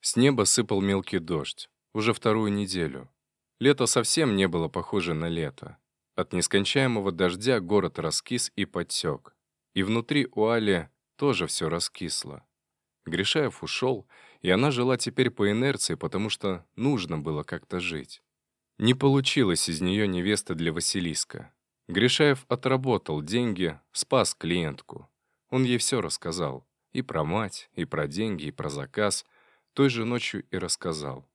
С неба сыпал мелкий дождь. Уже вторую неделю. Лето совсем не было похоже на лето. От нескончаемого дождя город раскис и подтек. И внутри у Али тоже все раскисло. Гришаев ушел, и она жила теперь по инерции, потому что нужно было как-то жить. Не получилось из нее невеста для Василиска. Гришаев отработал деньги, спас клиентку. Он ей все рассказал. И про мать, и про деньги, и про заказ. Той же ночью и рассказал.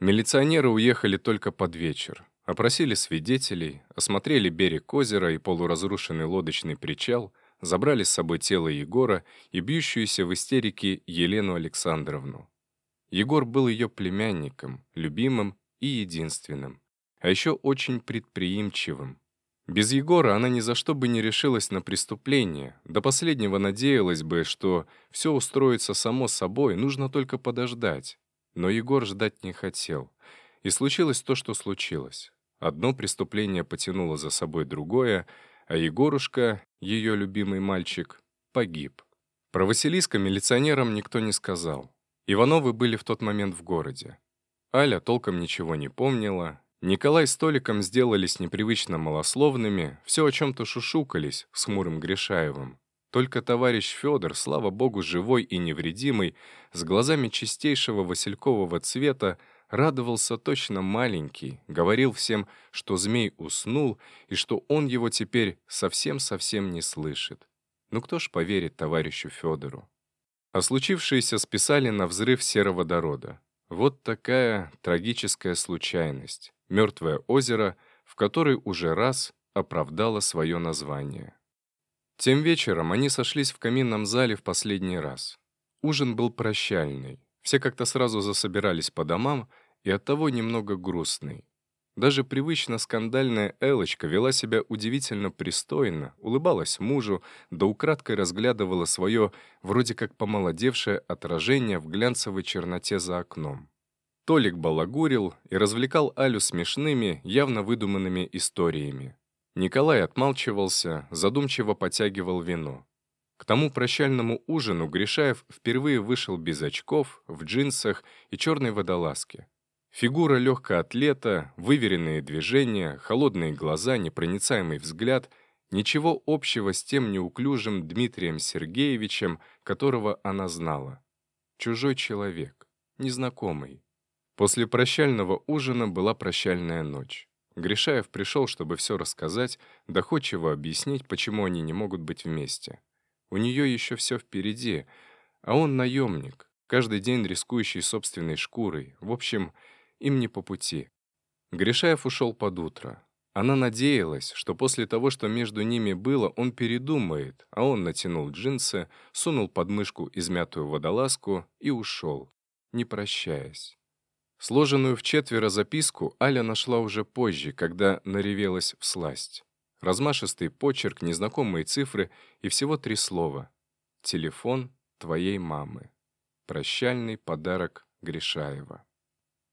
Милиционеры уехали только под вечер. Опросили свидетелей, осмотрели берег озера и полуразрушенный лодочный причал, забрали с собой тело Егора и бьющуюся в истерике Елену Александровну. Егор был ее племянником, любимым и единственным, а еще очень предприимчивым. Без Егора она ни за что бы не решилась на преступление, до последнего надеялась бы, что все устроится само собой, нужно только подождать. Но Егор ждать не хотел. И случилось то, что случилось. Одно преступление потянуло за собой другое, а Егорушка, ее любимый мальчик, погиб. Про Василиска милиционерам никто не сказал. Ивановы были в тот момент в городе. Аля толком ничего не помнила. Николай с Толиком сделались непривычно малословными, все о чем-то шушукались с хмурым Гришаевым. Только товарищ Федор, слава богу, живой и невредимый, с глазами чистейшего василькового цвета, радовался точно маленький, говорил всем, что змей уснул и что он его теперь совсем-совсем не слышит. Ну кто ж поверит товарищу Федору? А случившееся списали на взрыв сероводорода. Вот такая трагическая случайность. Мертвое озеро, в которой уже раз оправдало свое название. Тем вечером они сошлись в каминном зале в последний раз. Ужин был прощальный. Все как-то сразу засобирались по домам, и оттого немного грустный. Даже привычно скандальная Элочка вела себя удивительно пристойно, улыбалась мужу, да украдкой разглядывала свое, вроде как помолодевшее отражение в глянцевой черноте за окном. Толик балагурил и развлекал Алю смешными, явно выдуманными историями. Николай отмалчивался, задумчиво потягивал вино. К тому прощальному ужину Гришаев впервые вышел без очков, в джинсах и черной водолазке. Фигура легкоатлета, выверенные движения, холодные глаза, непроницаемый взгляд — ничего общего с тем неуклюжим Дмитрием Сергеевичем, которого она знала. Чужой человек, незнакомый. После прощального ужина была прощальная ночь. Гришаев пришел, чтобы все рассказать, доходчиво объяснить, почему они не могут быть вместе. У нее еще все впереди, а он наемник, каждый день рискующий собственной шкурой. В общем, им не по пути. Гришаев ушел под утро. Она надеялась, что после того, что между ними было, он передумает, а он натянул джинсы, сунул под мышку измятую водолазку и ушел, не прощаясь. Сложенную в четверо записку Аля нашла уже позже, когда наревелась в сласть. Размашистый почерк, незнакомые цифры и всего три слова. «Телефон твоей мамы». Прощальный подарок Гришаева.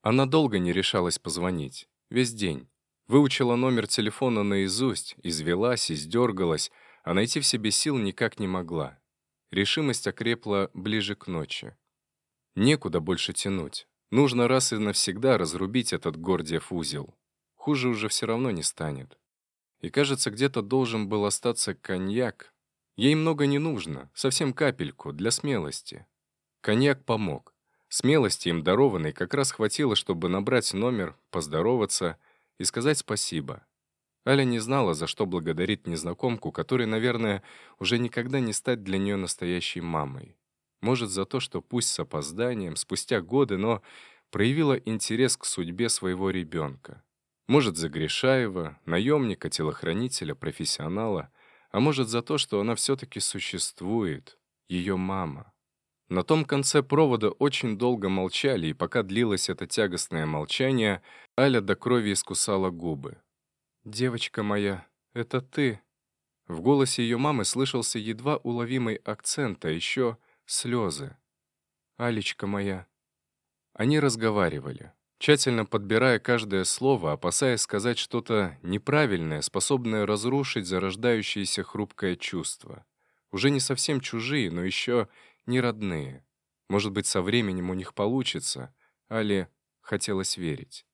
Она долго не решалась позвонить. Весь день. Выучила номер телефона наизусть, извелась, издергалась, а найти в себе сил никак не могла. Решимость окрепла ближе к ночи. Некуда больше тянуть. Нужно раз и навсегда разрубить этот Гордиев узел. Хуже уже все равно не станет. И кажется, где-то должен был остаться коньяк. Ей много не нужно, совсем капельку, для смелости. Коньяк помог. Смелости им дарованной как раз хватило, чтобы набрать номер, поздороваться и сказать спасибо. Аля не знала, за что благодарить незнакомку, которой, наверное, уже никогда не стать для нее настоящей мамой. Может, за то, что пусть с опозданием, спустя годы, но проявила интерес к судьбе своего ребенка. Может, за Гришаева, наемника, телохранителя, профессионала, а может, за то, что она все-таки существует, ее мама. На том конце провода очень долго молчали, и пока длилось это тягостное молчание, Аля до крови искусала губы. «Девочка моя, это ты?» В голосе ее мамы слышался едва уловимый акцент, а еще слезы. «Алечка моя». Они разговаривали, тщательно подбирая каждое слово, опасаясь сказать что-то неправильное, способное разрушить зарождающееся хрупкое чувство. Уже не совсем чужие, но еще не родные. Может быть, со временем у них получится. Али хотелось верить.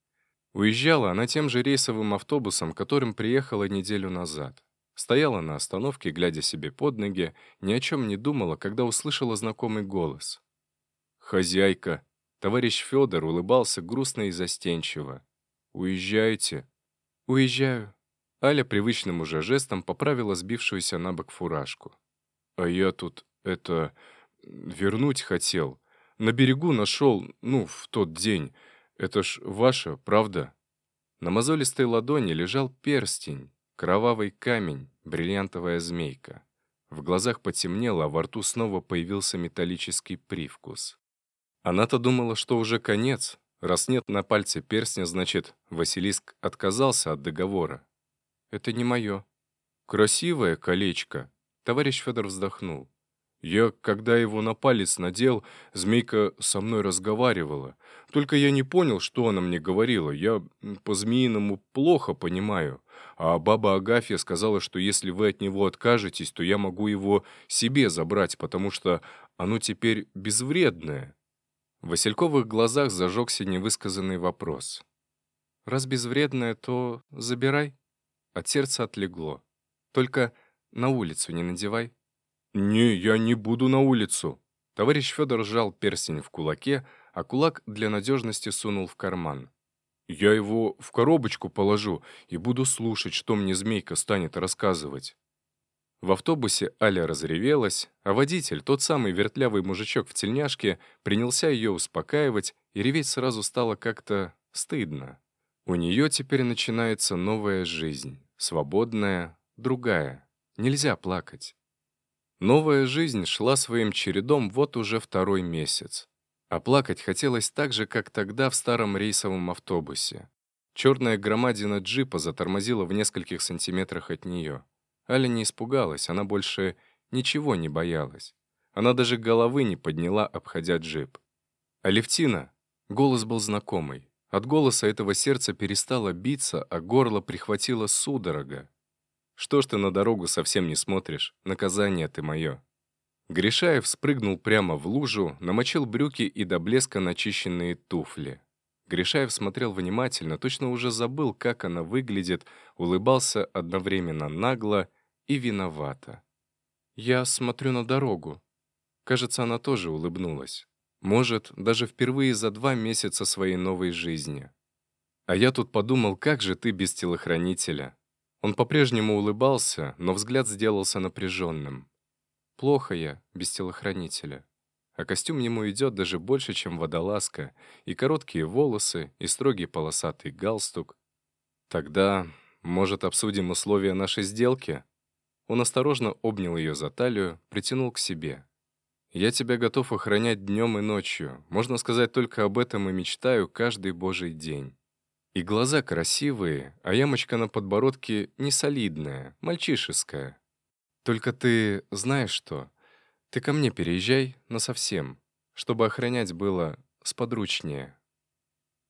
Уезжала она тем же рейсовым автобусом, которым приехала неделю назад. Стояла на остановке, глядя себе под ноги, ни о чем не думала, когда услышала знакомый голос. «Хозяйка!» Товарищ Федор улыбался грустно и застенчиво. «Уезжаете?» «Уезжаю». Аля привычным уже жестом поправила сбившуюся на бок фуражку. «А я тут, это, вернуть хотел. На берегу нашел, ну, в тот день. Это ж ваше, правда?» На мозолистой ладони лежал перстень, кровавый камень, бриллиантовая змейка. В глазах потемнело, а во рту снова появился металлический привкус. Она-то думала, что уже конец. Раз нет на пальце перстня, значит, Василиск отказался от договора. «Это не мое». «Красивое колечко», — товарищ Федор вздохнул. Я, когда его на палец надел, змейка со мной разговаривала. Только я не понял, что она мне говорила. Я по-змеиному плохо понимаю. А баба Агафья сказала, что если вы от него откажетесь, то я могу его себе забрать, потому что оно теперь безвредное. В Васильковых глазах зажегся невысказанный вопрос. «Раз безвредное, то забирай». От сердца отлегло. «Только на улицу не надевай». «Не, я не буду на улицу». Товарищ Федор сжал перстень в кулаке, а кулак для надежности сунул в карман. «Я его в коробочку положу и буду слушать, что мне змейка станет рассказывать». В автобусе Аля разревелась, а водитель, тот самый вертлявый мужичок в тельняшке, принялся ее успокаивать, и реветь сразу стало как-то стыдно. У нее теперь начинается новая жизнь, свободная, другая. Нельзя плакать. Новая жизнь шла своим чередом вот уже второй месяц. А плакать хотелось так же, как тогда в старом рейсовом автобусе. Черная громадина джипа затормозила в нескольких сантиметрах от нее. Аля не испугалась, она больше ничего не боялась. Она даже головы не подняла, обходя джип. «Алевтина!» Голос был знакомый. От голоса этого сердце перестало биться, а горло прихватило судорога. Что ж ты на дорогу совсем не смотришь? Наказание ты мое». Гришаев спрыгнул прямо в лужу, намочил брюки и до блеска начищенные туфли. Гришаев смотрел внимательно, точно уже забыл, как она выглядит, улыбался одновременно нагло и виновато. «Я смотрю на дорогу». Кажется, она тоже улыбнулась. Может, даже впервые за два месяца своей новой жизни. А я тут подумал, как же ты без телохранителя? Он по-прежнему улыбался, но взгляд сделался напряженным. Плохо я, без телохранителя. А костюм ему идет даже больше, чем водолазка, и короткие волосы, и строгий полосатый галстук. Тогда, может, обсудим условия нашей сделки? Он осторожно обнял ее за талию, притянул к себе. «Я тебя готов охранять днем и ночью. Можно сказать, только об этом и мечтаю каждый божий день. И глаза красивые, а ямочка на подбородке не солидная, мальчишеская. Только ты знаешь что? Ты ко мне переезжай насовсем, чтобы охранять было сподручнее.